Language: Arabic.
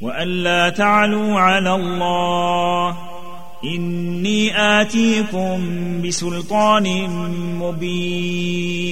وألا تعلوا على الله. إني آتيكم بسلطان مبين.